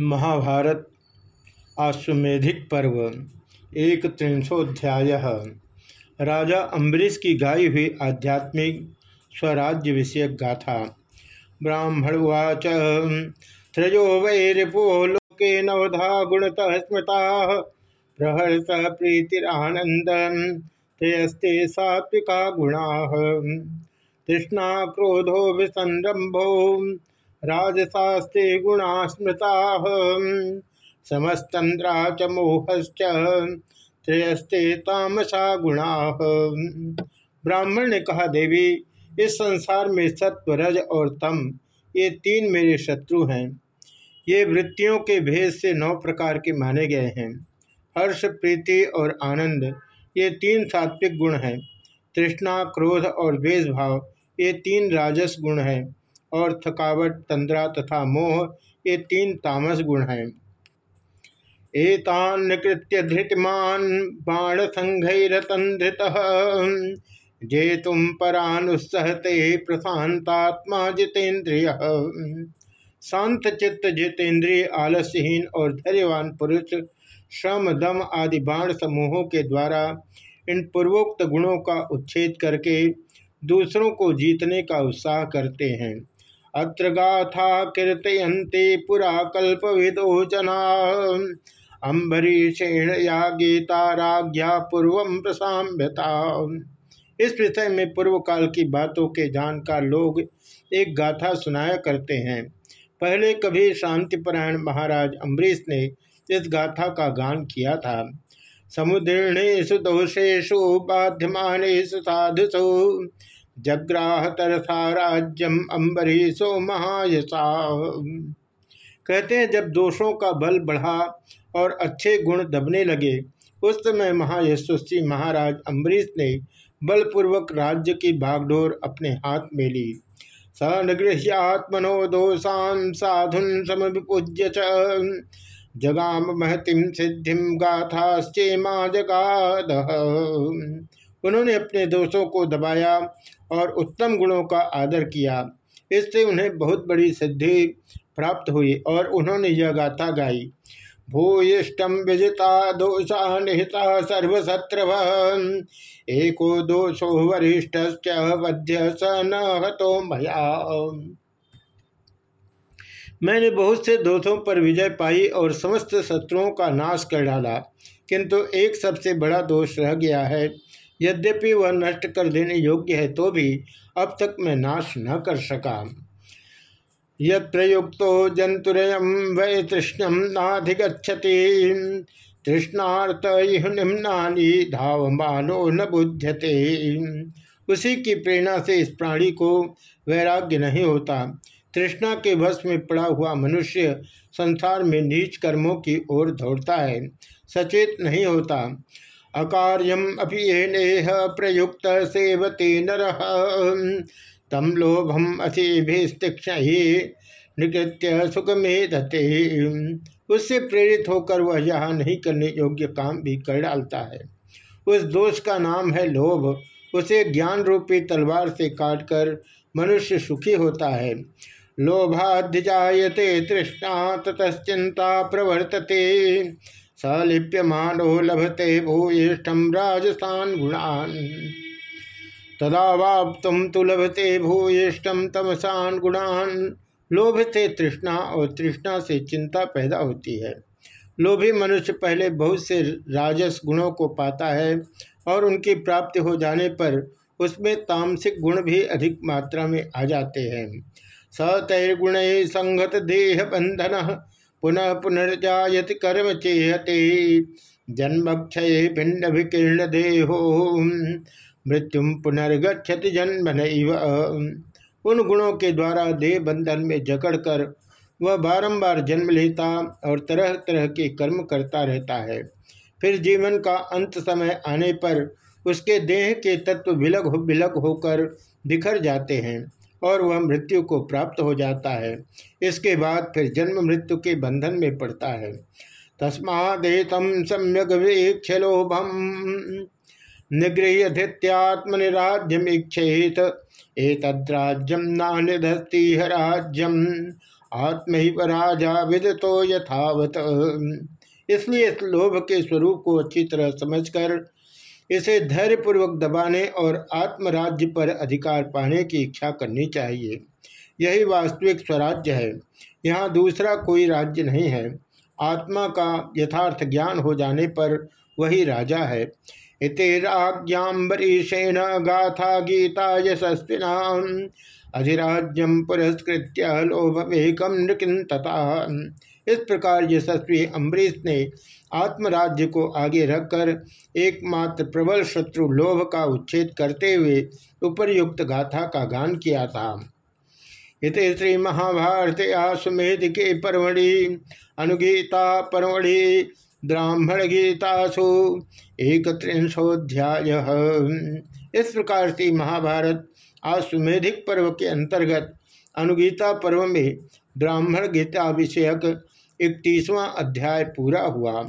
महाभारत आश्वेधिक पर्व, एक त्रिंशोध्याय। राजा अम्बरीश की गाई हुई आध्यात्मिक स्वराज्य विषयक गाथा। ब्राह्मणवाच त्रयो वै रिपो लोके नवधा गुणतः स्मृता प्रहर्ष प्रीतिरानंद त्रयस्ते सात्विका गुणा। तृष्णा क्रोधो विसंरंभो राजसास्ते गुणा स्मृता समस्तंद्रा च मोहश्च। त्रयस्ते तामसा गुणा। ब्राह्मण ने कहा, देवी, इस संसार में सत्व रज और तम, ये तीन मेरे शत्रु हैं। ये वृत्तियों के भेद से नौ प्रकार के माने गए हैं। हर्ष, प्रीति और आनंद, ये तीन सात्विक गुण हैं। तृष्णा, क्रोध और द्वेष भाव ये तीन राजस गुण हैं। और थकावट, तंद्रा तथा मोह, ये तीन तामस गुण हैं। एतान्कृत्य धृतमान बाण संघरतंधृत जे तुम परानुसहते प्रशांतात्मा जितेन्द्रिय। शांत चित्त जितेंद्रिय आलस्यहीन और धैर्यवान पुरुष, श्रम, दम आदि बाण समूहों के द्वारा इन पूर्वोक्त गुणों का उच्छेद करके दूसरों को जीतने का उत्साह करते हैं। अत्र गाथा कीर्तयन्ति पुरा कल्पविदो जना अम्बरीषेण या गीता राज्ञा पूर्व प्रसाम्यता। इस विषय में पूर्व काल की बातों के जानकार लोग एक गाथा सुनाया करते हैं। पहले कभी शांतिपरायण महाराज अम्बरीश ने इस गाथा का गान किया था। समुद्रणेशु दोषेशु बाध्यमानेशु साधुसु जग्राह तरसा राज्यम अम्बरीशो महायसा कहते हैं, जब दोषों का बल बढ़ा और अच्छे गुण दबने लगे, उस समय महायशस्वी महाराज अम्बरीश ने बलपूर्वक राज्य की बागडोर अपने हाथ में ली। स निगृह्यात्मनो दोषान साधुन समविपूज्य जगाम महतिम सिद्धिम गाथाश्चेमा जगाद उन्होंने अपने दोषों को दबाया और उत्तम गुणों का आदर किया। इससे उन्हें बहुत बड़ी सिद्धि प्राप्त हुई और उन्होंने यह गाथा गाई। भूयिष्टम विजिता दोषा निहिता सर्वशत्रव एको दोषो वरिष्ठ वध्य स न भया मैंने बहुत से दोषों पर विजय पाई और समस्त शत्रुओं का नाश कर डाला, किंतु एक सबसे बड़ा दोष रह गया है यद्यपि वह नष्ट कर देने योग्य है तो भी अब तक मैं नाश न कर सका। युक्त जंतुरयम वै तृष्णम नाधिगछति तृष्णार्थ निम्नानी धावमानो न बुध्यते। उसी की प्रेरणा से इस प्राणी को वैराग्य नहीं होता। तृष्णा के वश में पड़ा हुआ मनुष्य संसार में नीच कर्मों की ओर दौड़ता है। सचेत नहीं होता। अकार्यम अभिनेह प्रयुक्त सेवते नर। तम लोभम अतिभिस्तीक्ष निकृत्य सुख में धते उससे प्रेरित होकर वह यह नहीं करने योग्य काम भी कर डालता है। उस दोष का नाम है लोभ। उसे ज्ञान रूपी तलवार से काटकर मनुष्य सुखी होता है। लोभाध्यायते तृष्णा, ततश्चिंता प्रवर्तते। सलिप्यमानो लभते भूयिष्ठम राजस्थान गुणान। तदा तुम तो लभते भूयिष्ठम तमसान गुणान। लोभ से तृष्णा और तृष्णा से चिंता पैदा होती है। लोभी मनुष्य पहले बहुत से राजस गुणों को पाता है और उनकी प्राप्ति हो जाने पर उसमें तामसिक गुण भी अधिक मात्रा में आ जाते हैं। सतैर्गुण संगत देह बंधन पुनः पुनर्जात कर्म चेहते जन्मक्षय भिन्न विकीर्ण देहो मृत्यु पुनर्गछति जन्म नैव उन गुणों के द्वारा देह बंधन में जकड़कर वह बारंबार जन्म लेता और तरह तरह के कर्म करता रहता है। फिर जीवन का अंत समय आने पर उसके देह के तत्व विलग विलग होकर बिखर जाते हैं। और वह मृत्यु को प्राप्त हो जाता है। इसके बाद फिर जन्म मृत्यु के बंधन में पड़ता है। तस्मादेतम सम्यक वीक्ष लोभम। निगृह्य धृत्यात्मनिराज्यमीक्षेत एतद्राज्यम नानिधस्ती राज्यम। आत्म राजा विदतो यथावत। इसलिए इस लोभ के स्वरूप को अच्छी तरह समझकर इसे धैर्यपूर्वक दबाने और आत्मराज्य पर अधिकार पाने की इच्छा करनी चाहिए। यही वास्तविक स्वराज्य है। यहाँ दूसरा कोई राज्य नहीं है। आत्मा का यथार्थ ज्ञान हो जाने पर वही राजा है। इतिराज्ञाबरीषेण गाथा गीता यशस्विना। अधिराज्यम पुरस्कृत्य लोभवेकम नृकिंतता इस प्रकार यशस्वी अम्बरीश ने आत्मराज्य को आगे रखकर एकमात्र प्रबल शत्रु लोभ का उच्छेद करते हुए उपरयुक्त गाथा का गान किया था। इत श्री महाभारत आश्वेध के परमणि अनुगीता परमणि ब्राह्मण गीतासु एक त्रिंशोध्याय इस प्रकार से महाभारत आश्वेधिक पर्व के अंतर्गत अनुगीता पर्व में ब्राह्मण गीता विषयक इकतीसवां अध्याय पूरा हुआ।